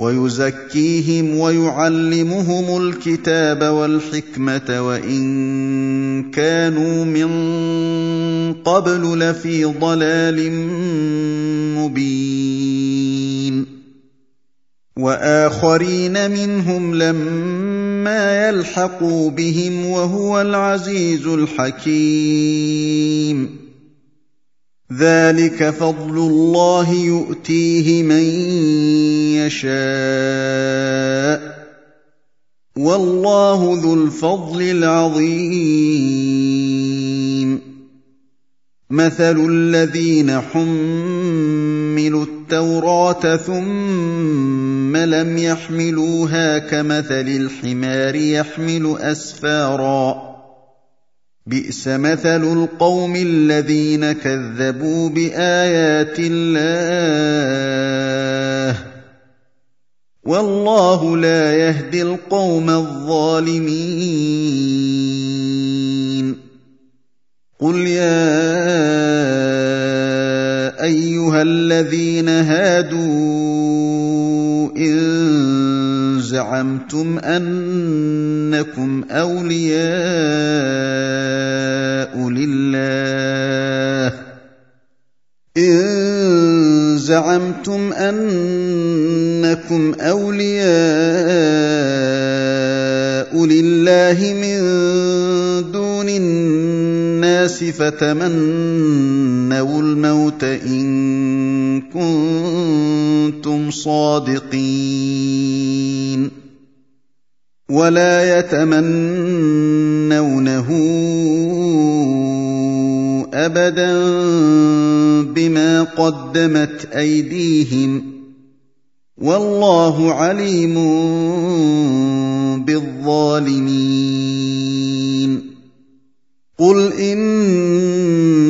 ويزكيهم ويعلمهم الكتاب والحكمة وإن كانوا من قبل لفي ضلال مبين. وآخرين منهم لما يلحقوا بهم وهو العزيز الحكيم. ذلك فضل الله يؤتيه من يشاء والله ذو الفضل العظيم. مثل الذين حملوا التوراه ثم لم يحملوها كمثل الحمار يحمل اسفارا بئس مثل القوم الذين كذبوا بآيات الله والله لا يهدي القوم الظالمين. قل يا أيها الذين هادوا زعمتم أنكم أولياء لله. إن زعمتم أنكم أولياء لله من دون الناس فتمنوا الموت إن كنتم صادقين. ولا يتمنونه أبدا بما قدمت أيديهم والله عليم بالظالمين. قل إن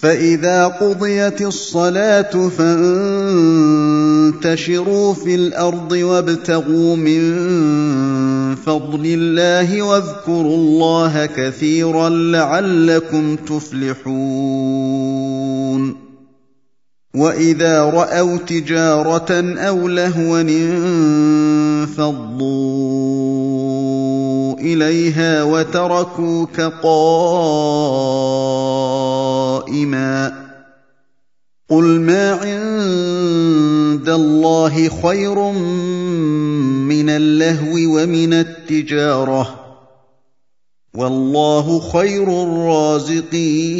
فإذا قضيت الصلاة فانتشروا في الأرض وابتغوا من فضل الله واذكروا الله كثيرا لعلكم تفلحون. وإذا رأوا تجارة أو لهوا انفضوا. إليها وتركوك قائما قل ما عند الله خير من اللهو ومن التجارة والله خير الرازقين